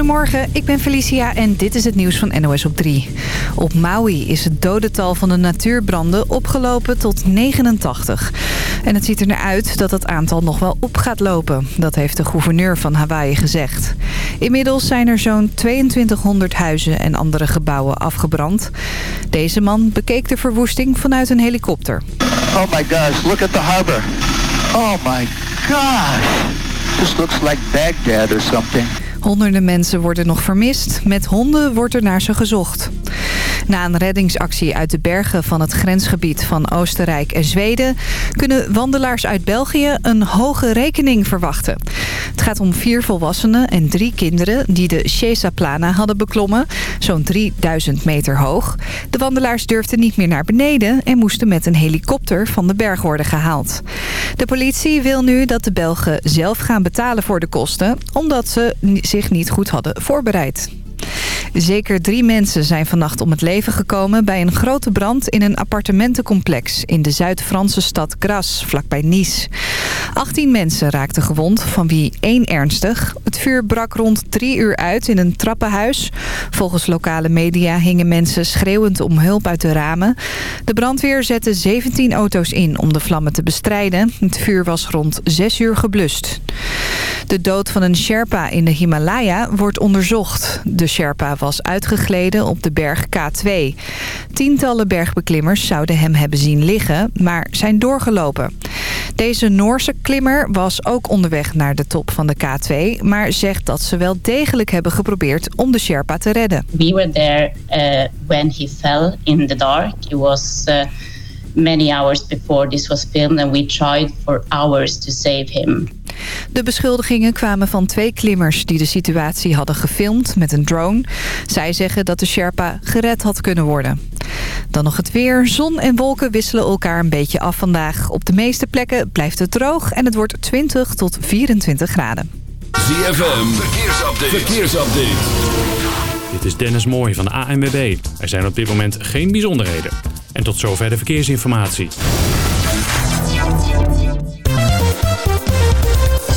Goedemorgen, ik ben Felicia en dit is het nieuws van NOS op 3. Op Maui is het dodental van de natuurbranden opgelopen tot 89. En het ziet er naar uit dat het aantal nog wel op gaat lopen. Dat heeft de gouverneur van Hawaii gezegd. Inmiddels zijn er zo'n 2200 huizen en andere gebouwen afgebrand. Deze man bekeek de verwoesting vanuit een helikopter. Oh my gosh, look at the harbor. Oh my gosh. This looks like Baghdad or something. Honderden mensen worden nog vermist. Met honden wordt er naar ze gezocht. Na een reddingsactie uit de bergen van het grensgebied van Oostenrijk en Zweden... kunnen wandelaars uit België een hoge rekening verwachten. Het gaat om vier volwassenen en drie kinderen die de Plana hadden beklommen. Zo'n 3000 meter hoog. De wandelaars durfden niet meer naar beneden... en moesten met een helikopter van de berg worden gehaald. De politie wil nu dat de Belgen zelf gaan betalen voor de kosten... omdat ze zich niet goed hadden voorbereid. Zeker drie mensen zijn vannacht om het leven gekomen bij een grote brand in een appartementencomplex in de Zuid-Franse stad Gras, vlakbij Nice. 18 mensen raakten gewond, van wie één ernstig. Het vuur brak rond drie uur uit in een trappenhuis. Volgens lokale media hingen mensen schreeuwend om hulp uit de ramen. De brandweer zette 17 auto's in om de vlammen te bestrijden. Het vuur was rond 6 uur geblust. De dood van een Sherpa in de Himalaya wordt onderzocht. De Sherpa was uitgegleden op de berg K2. Tientallen bergbeklimmers zouden hem hebben zien liggen, maar zijn doorgelopen. Deze Noorse klimmer was ook onderweg naar de top van de K2... maar zegt dat ze wel degelijk hebben geprobeerd om de Sherpa te redden. We were there uh, when he fell in the dark. It was... Uh many hours before this was filmed and we tried for hours to save him. De beschuldigingen kwamen van twee klimmers die de situatie hadden gefilmd met een drone. Zij zeggen dat de Sherpa gered had kunnen worden. Dan nog het weer. Zon en wolken wisselen elkaar een beetje af vandaag. Op de meeste plekken blijft het droog en het wordt 20 tot 24 graden. ZFM, verkeersupdate. verkeersupdate. Dit is Dennis Mooij van de ANWB. Er zijn op dit moment geen bijzonderheden. En tot zover de verkeersinformatie.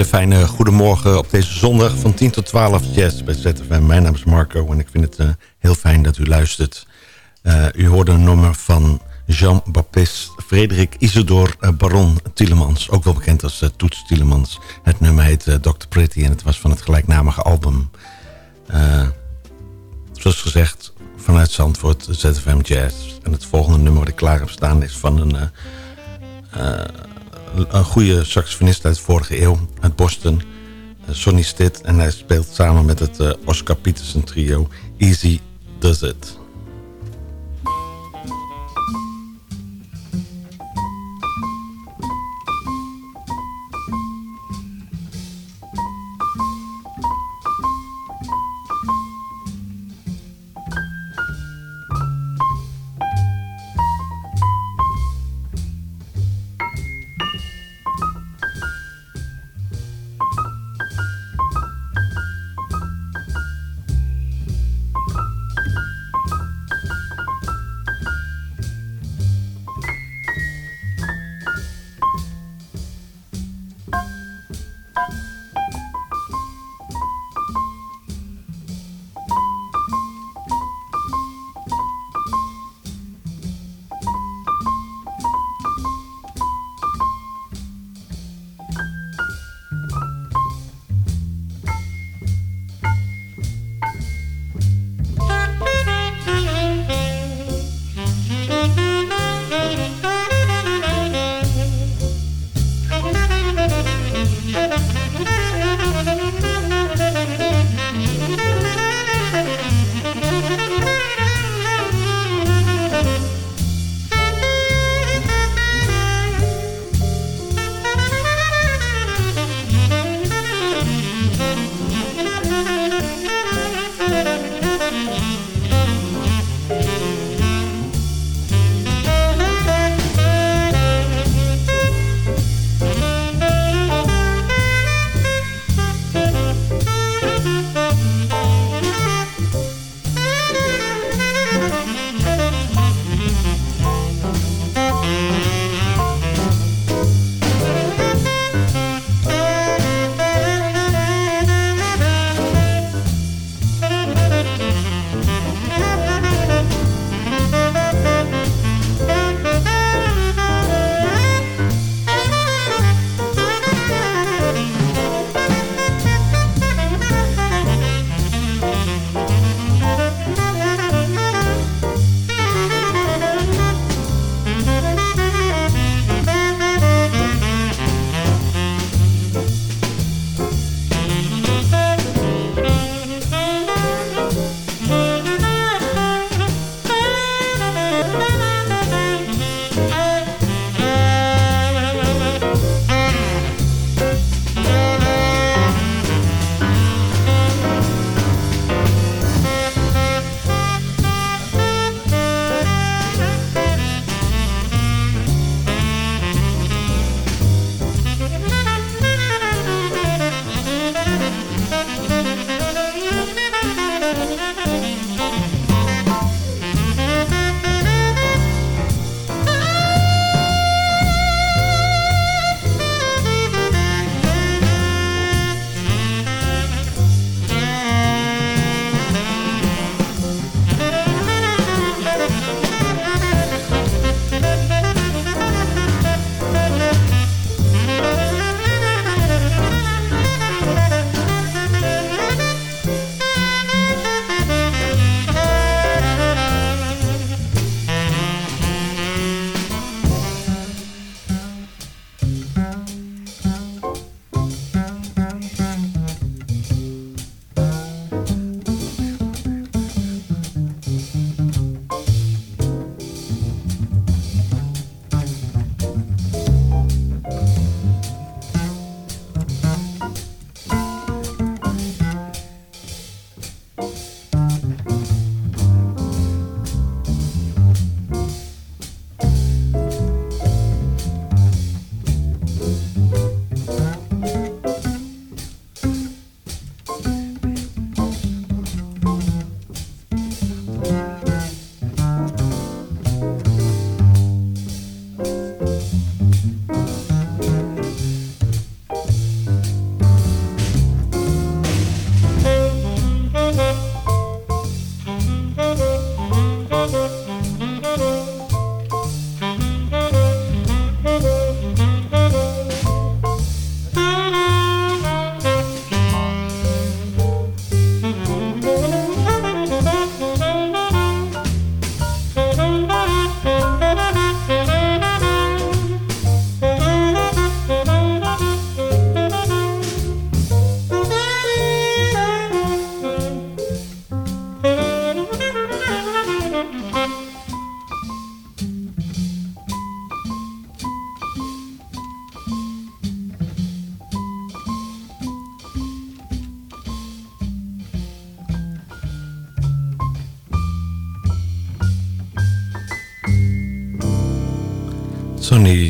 Fijne goedemorgen op deze zondag van 10 tot 12 jazz bij ZFM. Mijn naam is Marco en ik vind het uh, heel fijn dat u luistert. Uh, u hoorde een nummer van Jean-Baptiste Frederik Isidor uh, Baron Tielemans. Ook wel bekend als Toets Tielemans. Het nummer heet Dr. Pretty en het was van het gelijknamige album. zoals gezegd, vanuit Zandvoort, ZFM Jazz. En het volgende nummer wat ik klaar heb staan is van een een goede saxofonist uit de vorige eeuw, uit Boston. Eh, Sonny Stitt. En hij speelt samen met het eh, Oscar Peterson trio Easy Does It.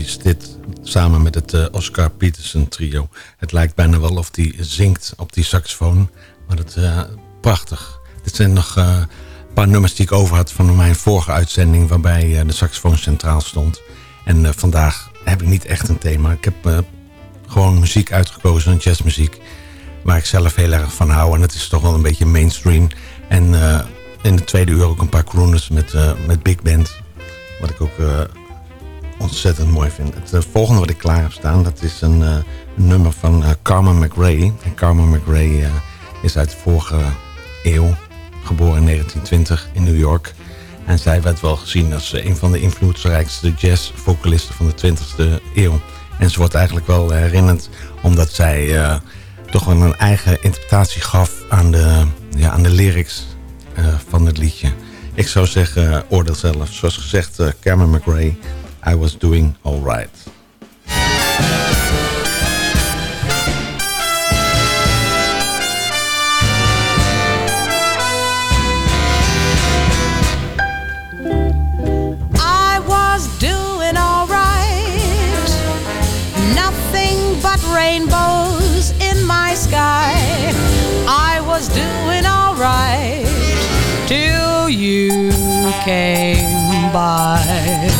Is dit samen met het Oscar Peterson trio. Het lijkt bijna wel of hij zingt op die saxofoon. Maar dat is prachtig. Dit zijn nog een paar nummers die ik over had van mijn vorige uitzending... waarbij de saxofoon centraal stond. En vandaag heb ik niet echt een thema. Ik heb gewoon muziek uitgekozen, jazzmuziek... waar ik zelf heel erg van hou. En het is toch wel een beetje mainstream. En in de tweede uur ook een paar crooners met, met big band... Wat ik ook ontzettend mooi vind. Het uh, volgende wat ik klaar heb staan, dat is een, uh, nummer van Carmen McRae. En Carmen McRae is uit de vorige eeuw, geboren in 1920 in New York. En zij werd wel gezien als een van de invloedrijkste jazzvocalisten van de 20e eeuw. En ze wordt eigenlijk wel herinnerd omdat zij toch wel een eigen interpretatie gaf aan de, ja, aan de lyrics van het liedje. Ik zou zeggen, oordeel zelf. Zoals gezegd, Cameron McRae, I was doing alright. I was doing alright. Nothing but rainbows in my sky. I was doing alright till you came by.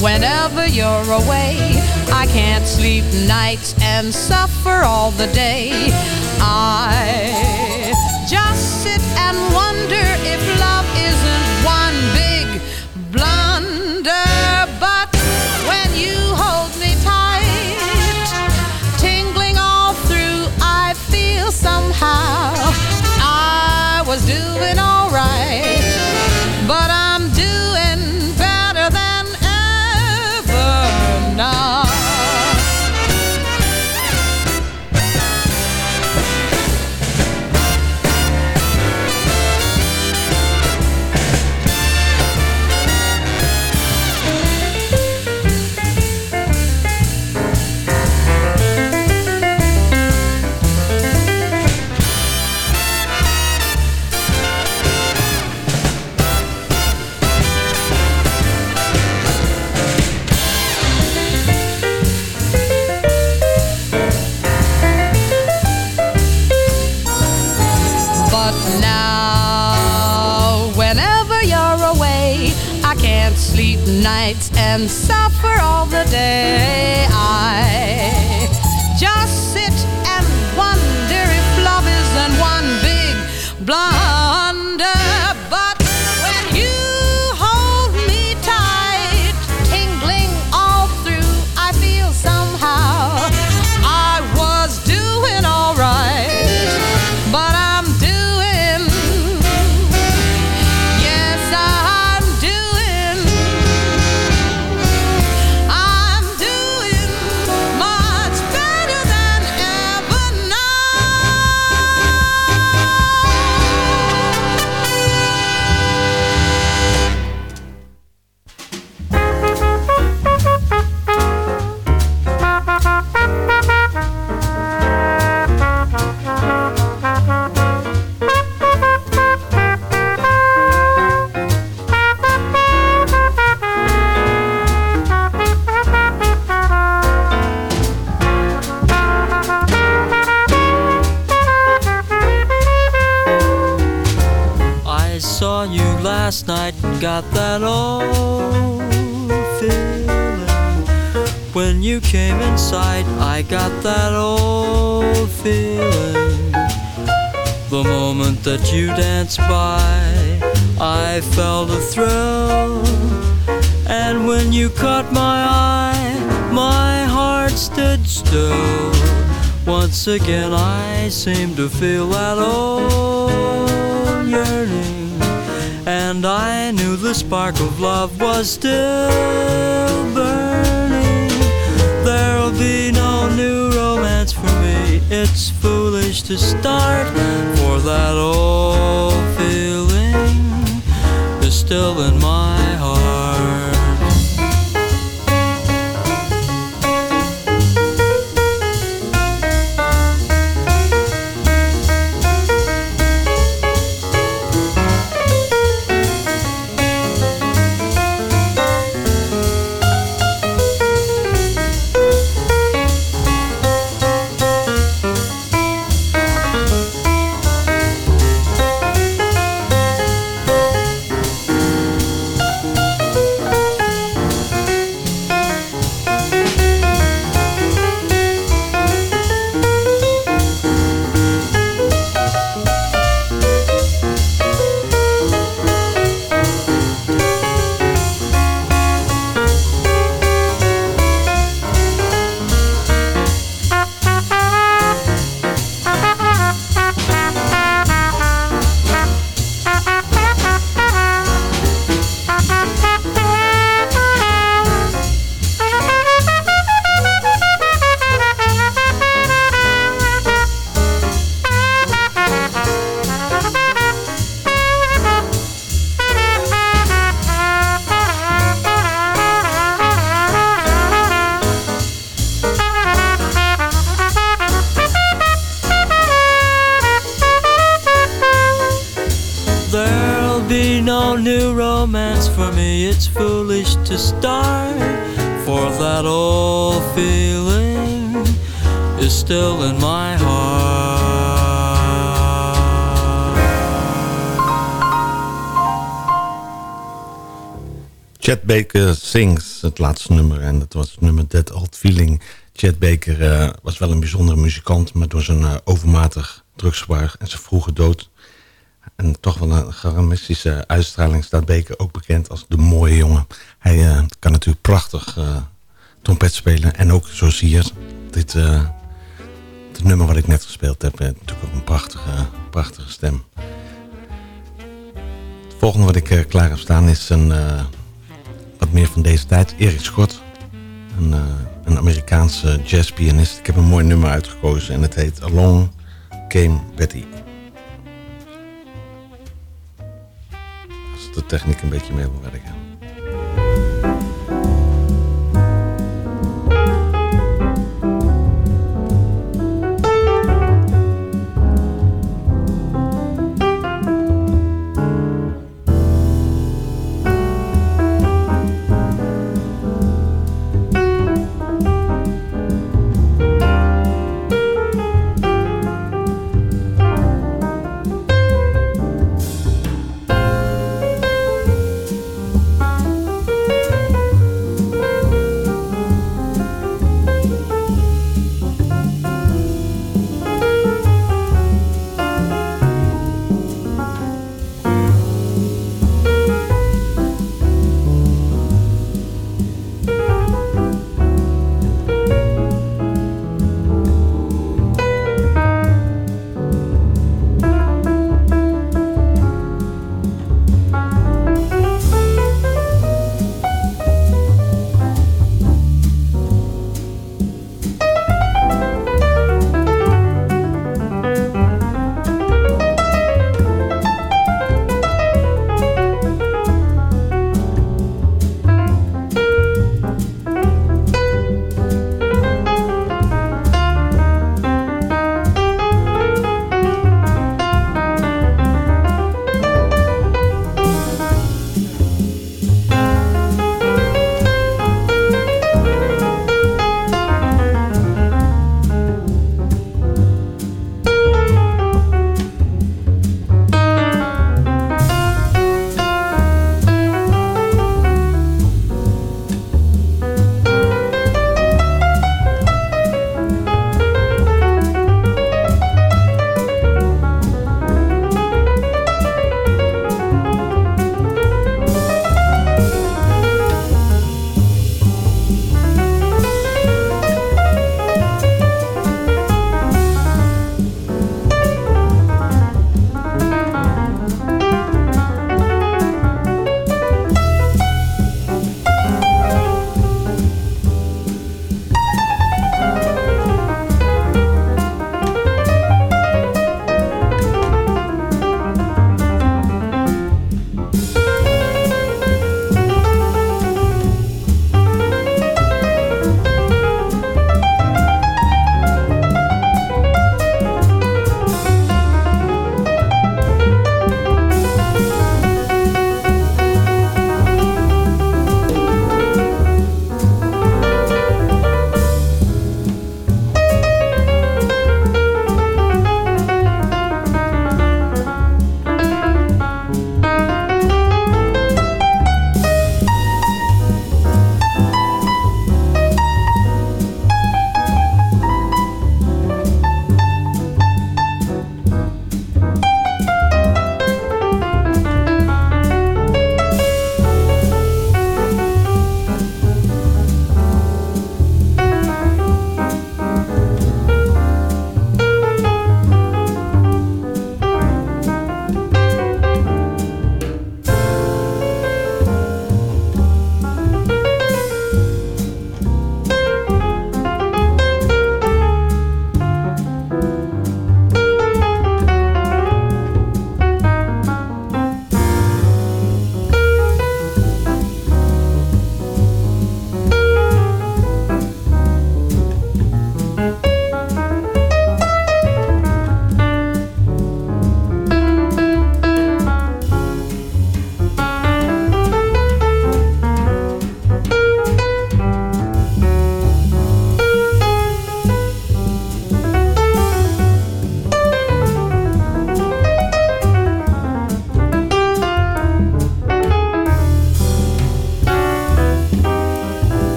Whenever you're away, I can't sleep nights and suffer all the day. I just sit and wonder if love isn't one big blunder. But when you hold me tight, tingling all through, I feel somehow I was doing alright. And suffer all the day. I Once again, I seemed to feel that old yearning. And I knew the spark of love was still burning. There'll be no new romance for me. It's foolish to start, for that old feeling is still in new het laatste nummer. En dat was nummer That Old Feeling. Chet Baker uh, was wel een bijzondere muzikant... maar door zijn uh, overmatig drugsgebruik en zijn vroege dood... en toch wel een charismatische uitstraling... staat Baker ook bekend als de mooie jongen. Hij uh, kan natuurlijk prachtig trompet spelen. En ook, zo zie je, dit, dit nummer wat ik net gespeeld heb... natuurlijk ook een prachtige, prachtige stem. Het volgende wat ik klaar heb staan is een wat meer van deze tijd. Erik Schot, een, uh, een Amerikaanse jazzpianist. Ik heb een mooi nummer uitgekozen en het heet Along Came Betty. Als de techniek een beetje mee wil werken.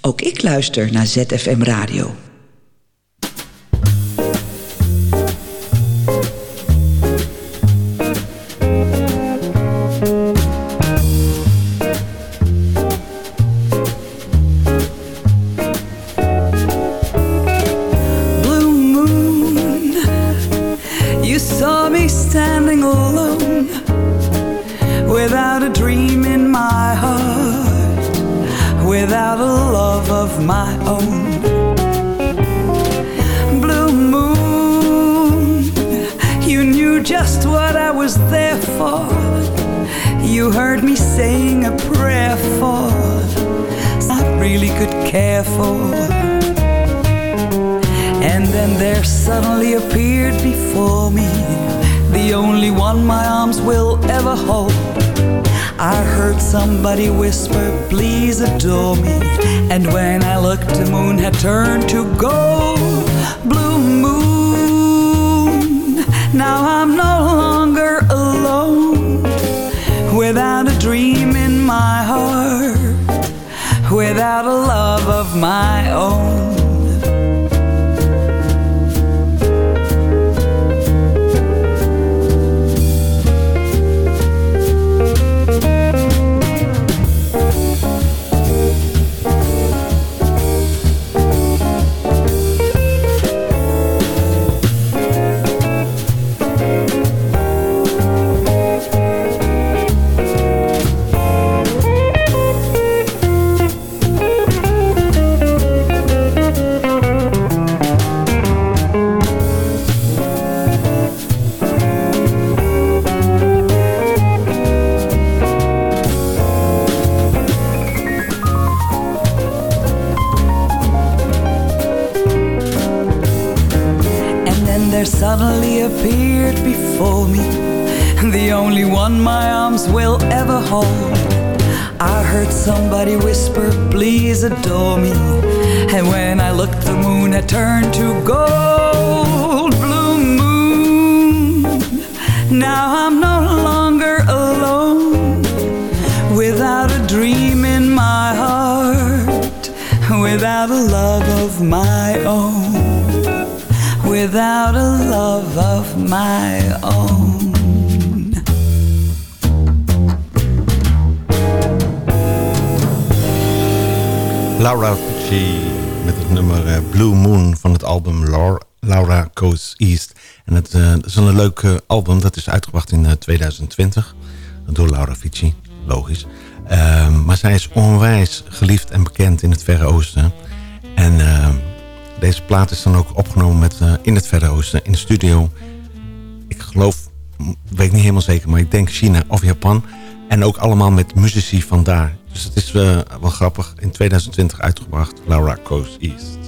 Ook ik luister naar ZFM Radio. Somebody whisper, please adore me. And when I looked, the moon had turned to gold. Blue moon, now I'm no longer alone. Without a dream in my heart, without a love of my own, without a love of my own. Laura Pucci met het nummer eh, Blue Moon van het album Laura Goes East. En het, uh, is een leuk album, dat is uitgebracht in 2020 eh, door Laura Fici, logisch. Ehm, maar zij is onwijs geliefd en bekend in het Verre Oosten. En ehm, deze plaat is dan ook opgenomen met, in het Verre Oosten, in de studio. Ik geloof, weet niet helemaal zeker, maar ik denk China of Japan. En ook allemaal met muzici van daar. Dus het is uh, wel grappig. In 2020 uitgebracht, Laura Coast East.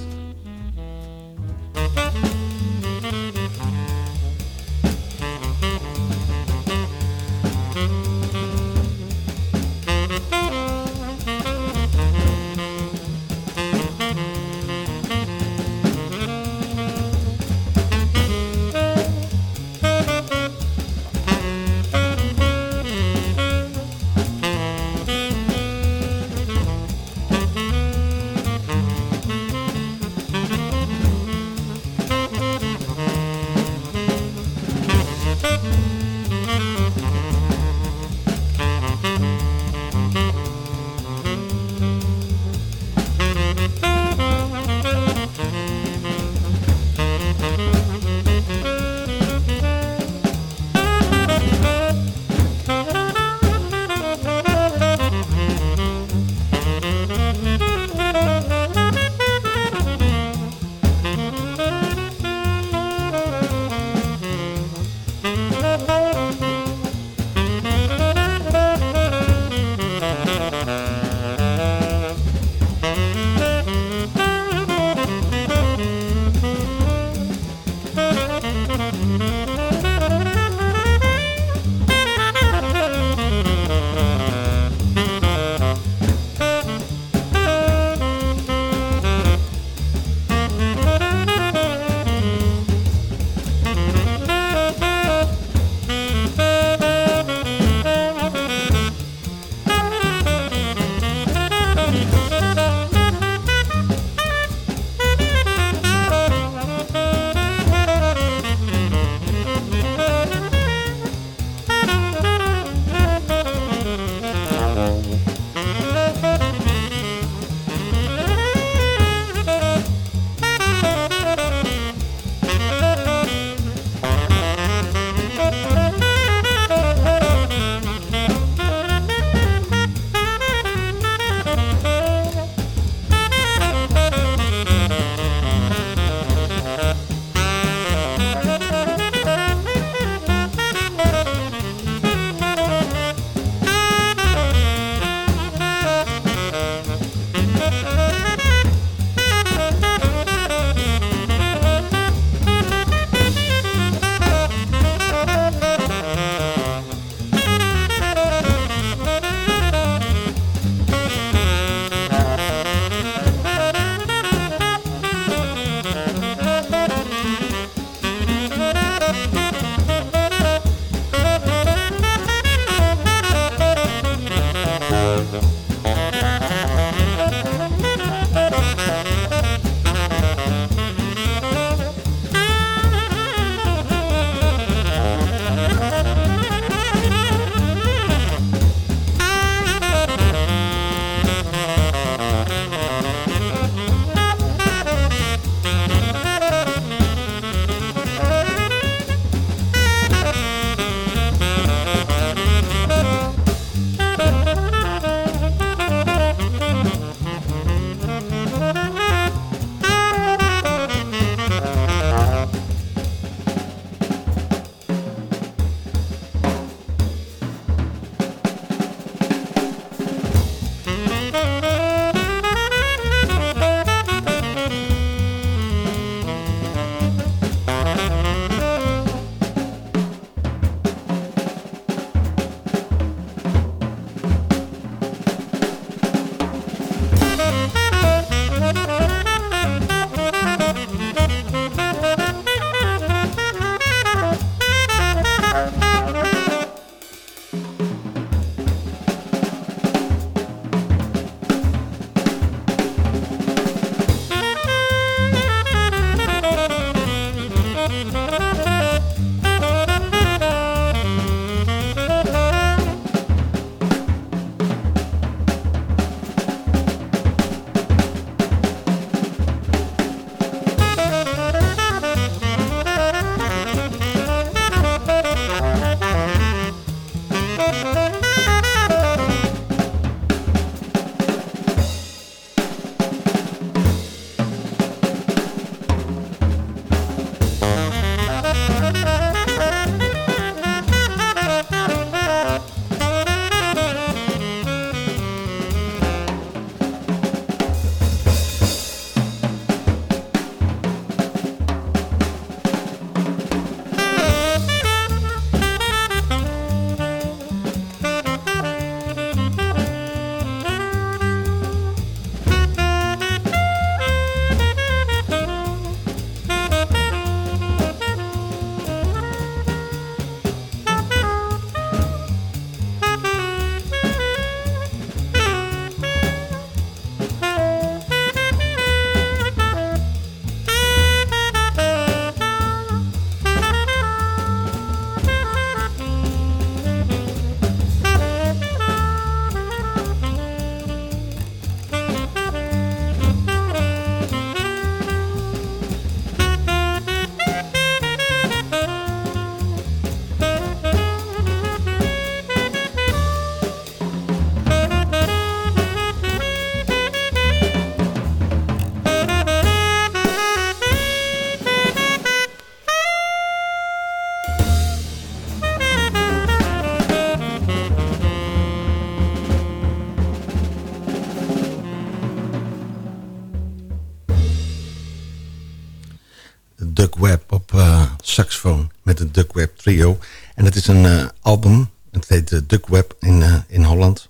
Duck Webb op uh, saxofoon met het Duck Webb trio. En het is een uh, album, het heet uh, Duck Webb in, in Holland.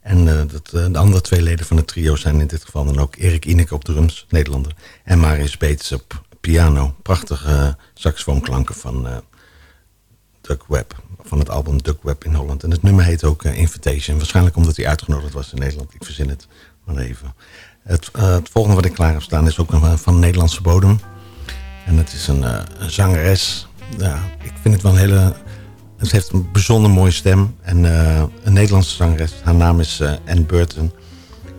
En dat, de andere twee leden van het trio zijn in dit geval dan ook Erik Ineke op drums, Nederlander. En Marius Beets op piano. Prachtige saxofoonklanken van Duck Webb. Van het album Duck Webb in Holland. En het nummer heet ook Invitation. Waarschijnlijk omdat hij uitgenodigd was in Nederland. Ik verzin het maar even. Het, het volgende wat ik klaar heb staan is ook van Nederlandse bodem. En het is een, uh, een zangeres. Ja, ik vind het wel een hele... Ze heeft een bijzonder mooie stem. En uh, een Nederlandse zangeres. Haar naam is uh, Anne Burton.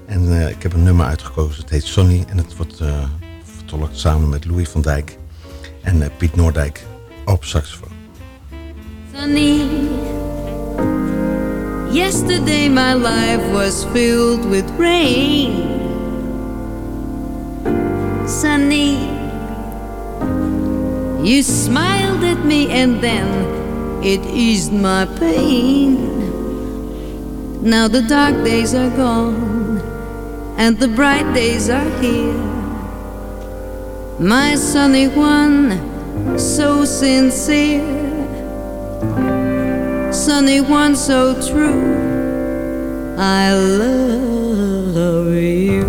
En ik heb een nummer uitgekozen. Het heet Sonny. En het wordt vertolkt samen met Louis van Dijk. En Piet Noordijk op saxofoon. Sonny. Yesterday my life was filled with rain. Sunny. You smiled at me and then it eased my pain. Now the dark days are gone and the bright days are here. My sunny one, so sincere. Sunny one, so true. I love you.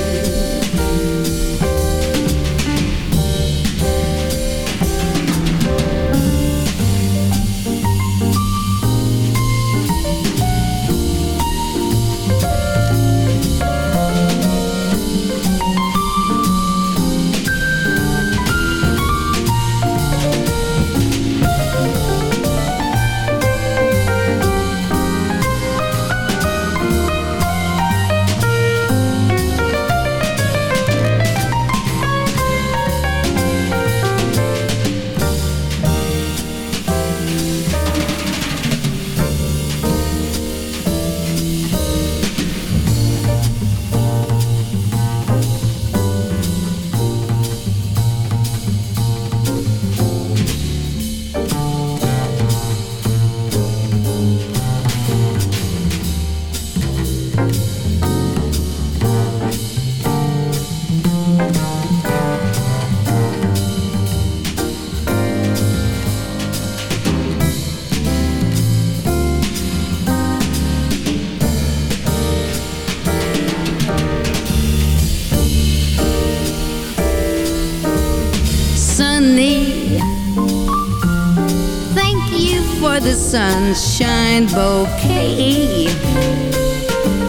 Sunshine bouquet.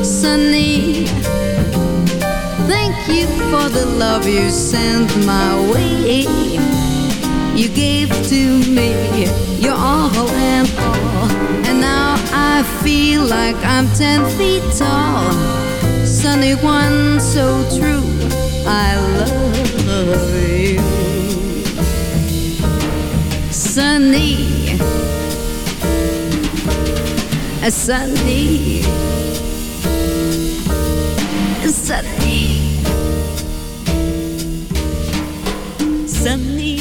Sunny, thank you for the love you sent my way. You gave to me your all and all, and now I feel like I'm ten feet tall. Sunny one, so true, I love you. Sunny a Sunday, Sunday.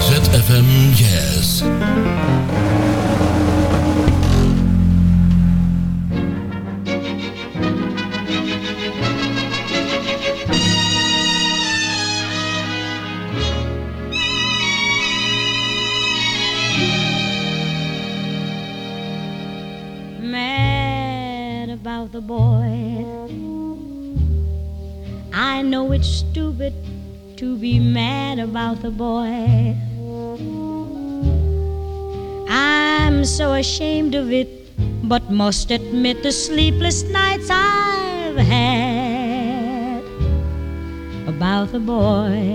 ZFM Jazz. About the boy. I'm so ashamed of it, but must admit the sleepless nights I've had about the boy.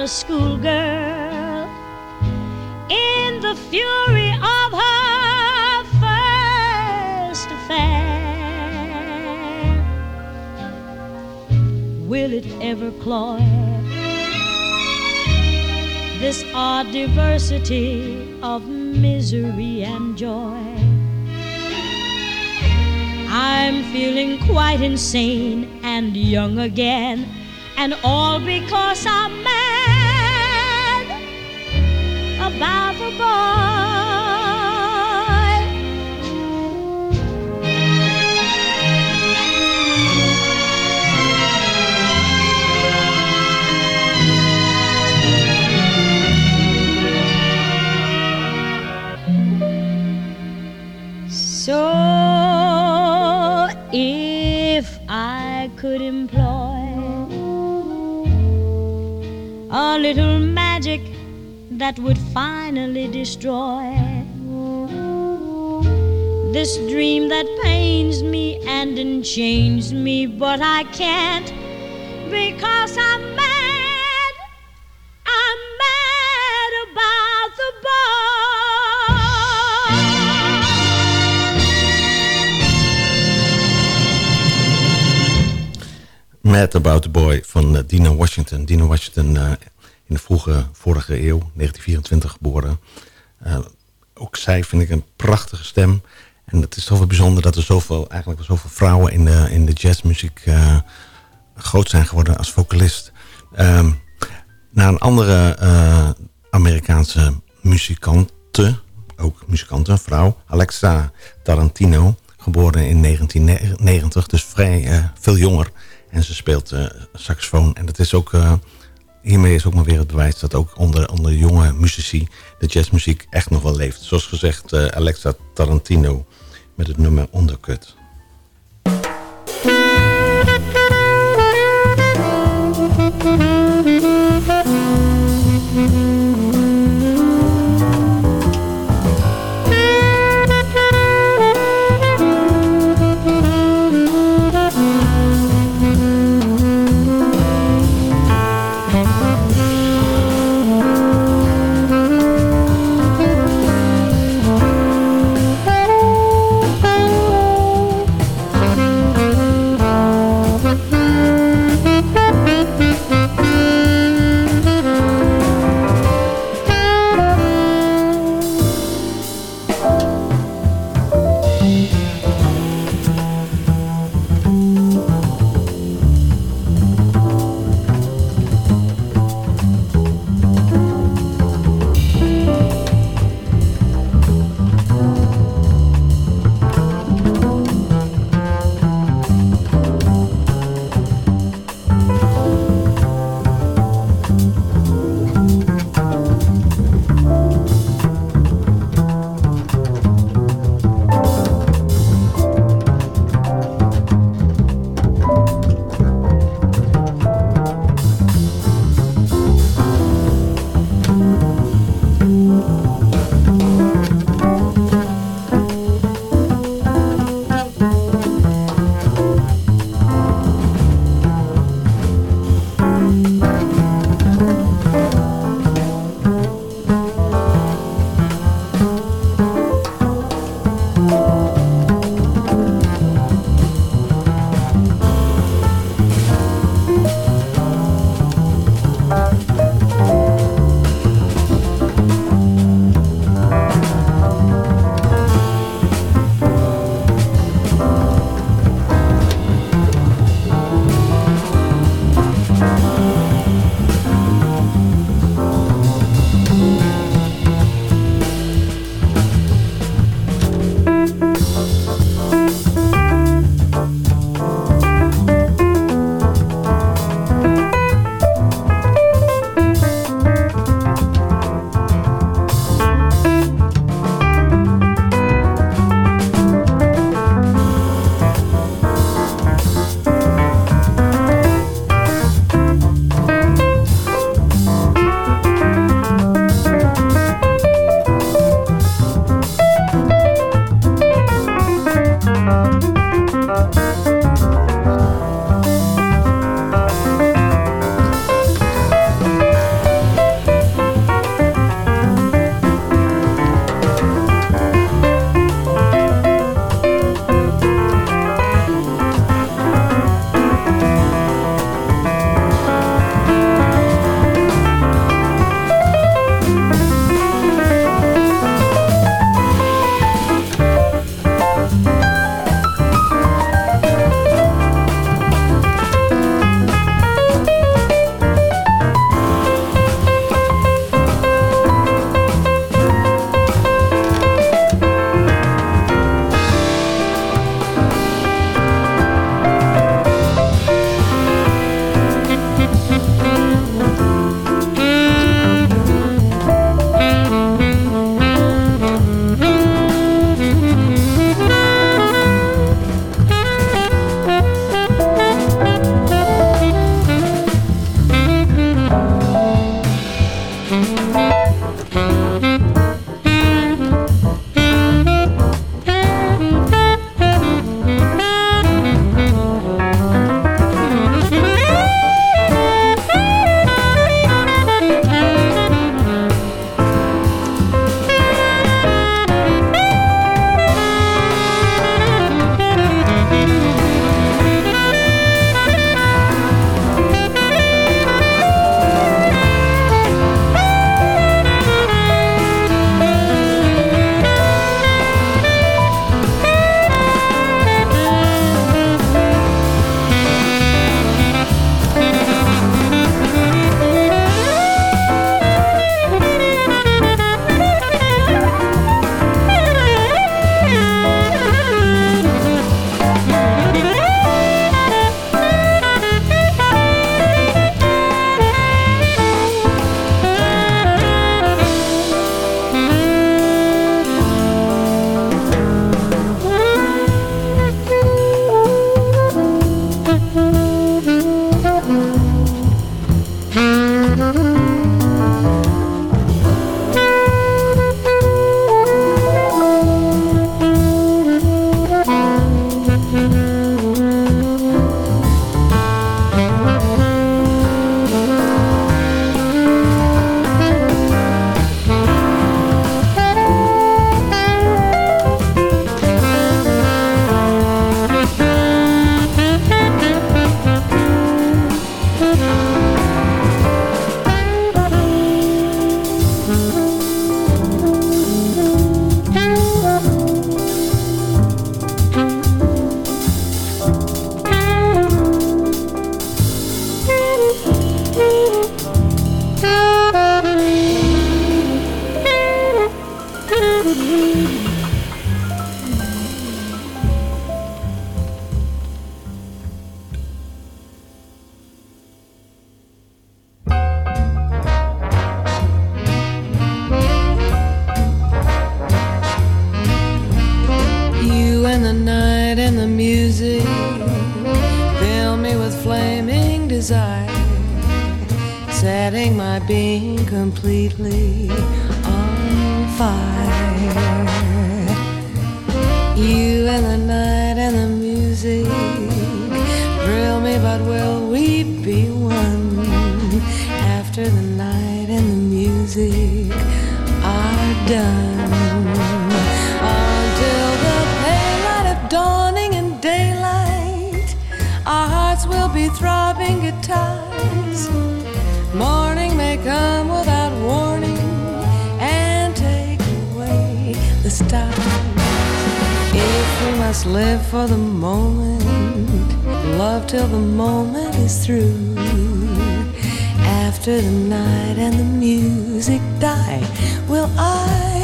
a schoolgirl. In the fury of her first affair, will it ever cloy this odd diversity of misery and joy? I'm feeling quite insane and young again, and all because I'm could employ a little magic that would finally destroy this dream that pains me and enchains me, but I can't because I'm mad. I'm mad about the boy. Mad About the Boy van eh, Dina Washington. Dina Washington eh, in de vroege vorige eeuw, 1924 geboren. Eh, ook zij vind ik een prachtige stem. En het is toch bijzonder dat er zoveel, eigenlijk zoveel vrouwen in de, in de jazzmuziek eh, groot zijn geworden als vocalist. Ehm, naar een andere eh, Amerikaanse muzikante, ook muzikante, een vrouw, Alexa Tarantino, geboren in 1990, dus vrij veel jonger. En ze speelt saxofoon. En dat is ook, hiermee is ook maar weer het bewijs dat ook onder, onder jonge muzici de jazzmuziek echt nog wel leeft. Zoals gezegd, eh, Alexa Tarantino met het nummer Undercut. Live for the moment, love till the moment is through. After the night and the music die, will I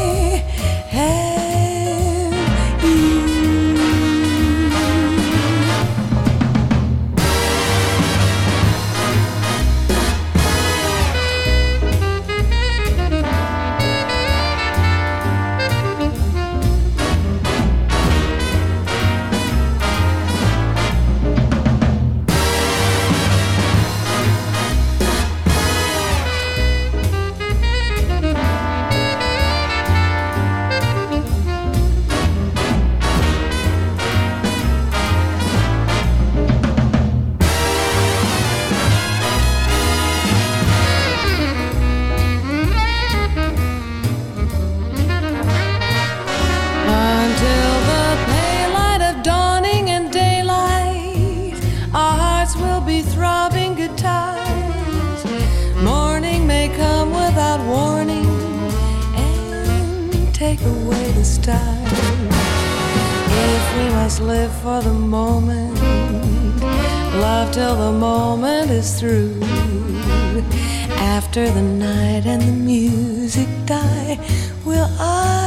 for the moment, love till the moment is through. After the night and the music die, will I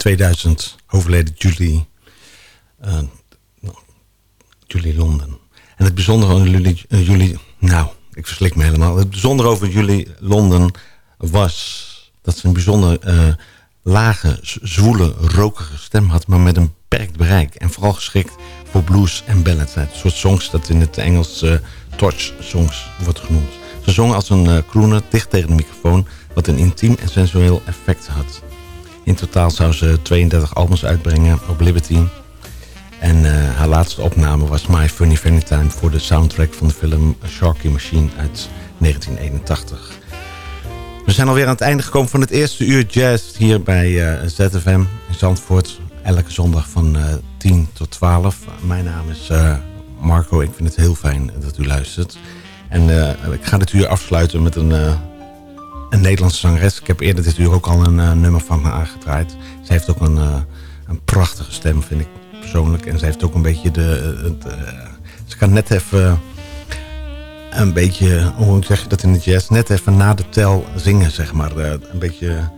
2000 overleden Julie, eh, Julie London. En het bijzondere van Julie, eh, Julie, nou, ik verslik me helemaal. Het bijzondere over Julie London was dat ze een bijzonder eh, lage, zwoele, rokige stem had, maar met een beperkt bereik. En vooral geschikt voor blues en ballads. Een soort songs dat in het Engels torch songs wordt genoemd. Ze zong als een crooner dicht tegen de microfoon, wat een intiem en sensueel effect had. In totaal zou ze 32 albums uitbrengen op Liberty. En eh, haar laatste opname was My Funny Funny Time voor de soundtrack van de film Sharky Machine uit 1981. We zijn alweer aan het einde gekomen van het eerste uur jazz hier bij eh, ZFM in Zandvoort. Elke zondag van eh 10 tot 12. Mijn naam is eh, Marco. Ik vind het heel fijn dat u luistert. En eh, ik ga dit uur afsluiten met een, eh, een Nederlandse zangeres. Ik heb eerder dit uur ook al een eh, nummer van haar aangedraaid. Ze heeft ook een, eh, een prachtige stem, vind ik persoonlijk. En ze heeft ook een beetje de... eh, ze kan net even een beetje, hoe zeg je dat in de jazz, net even na de tel zingen, zeg maar. Een beetje,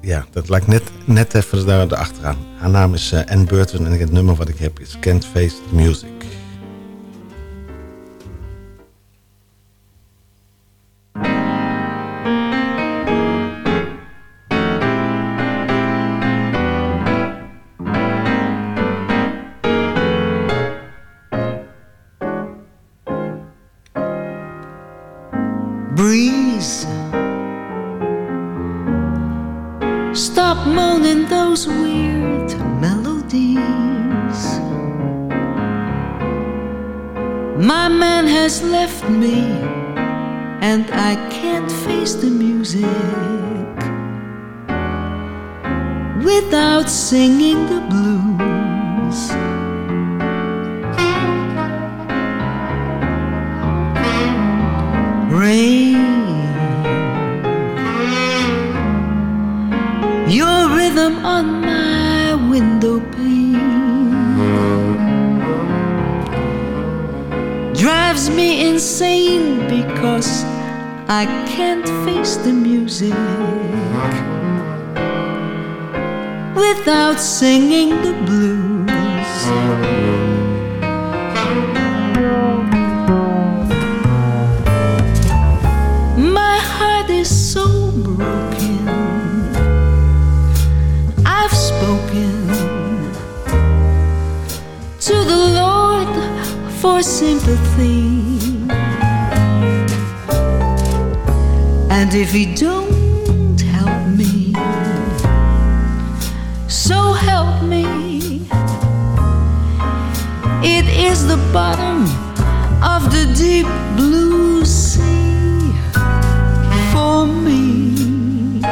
ja, dat lijkt net, net even daar achteraan. Haar naam is Anne Burton en het nummer wat ik heb is Can't Face Music. Without singing the blues. Rain, your rhythm on my window pane drives me insane because I can't face the music without singing the blues. My heart is so broken. I've spoken to the Lord for sympathy. And if He don't bottom of the deep blue sea for me.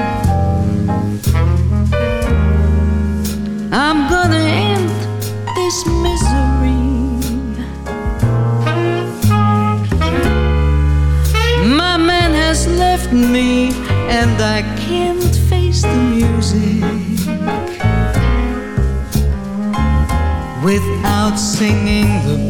I'm gonna end this misery. My man has left me, and I can't face the music without singing the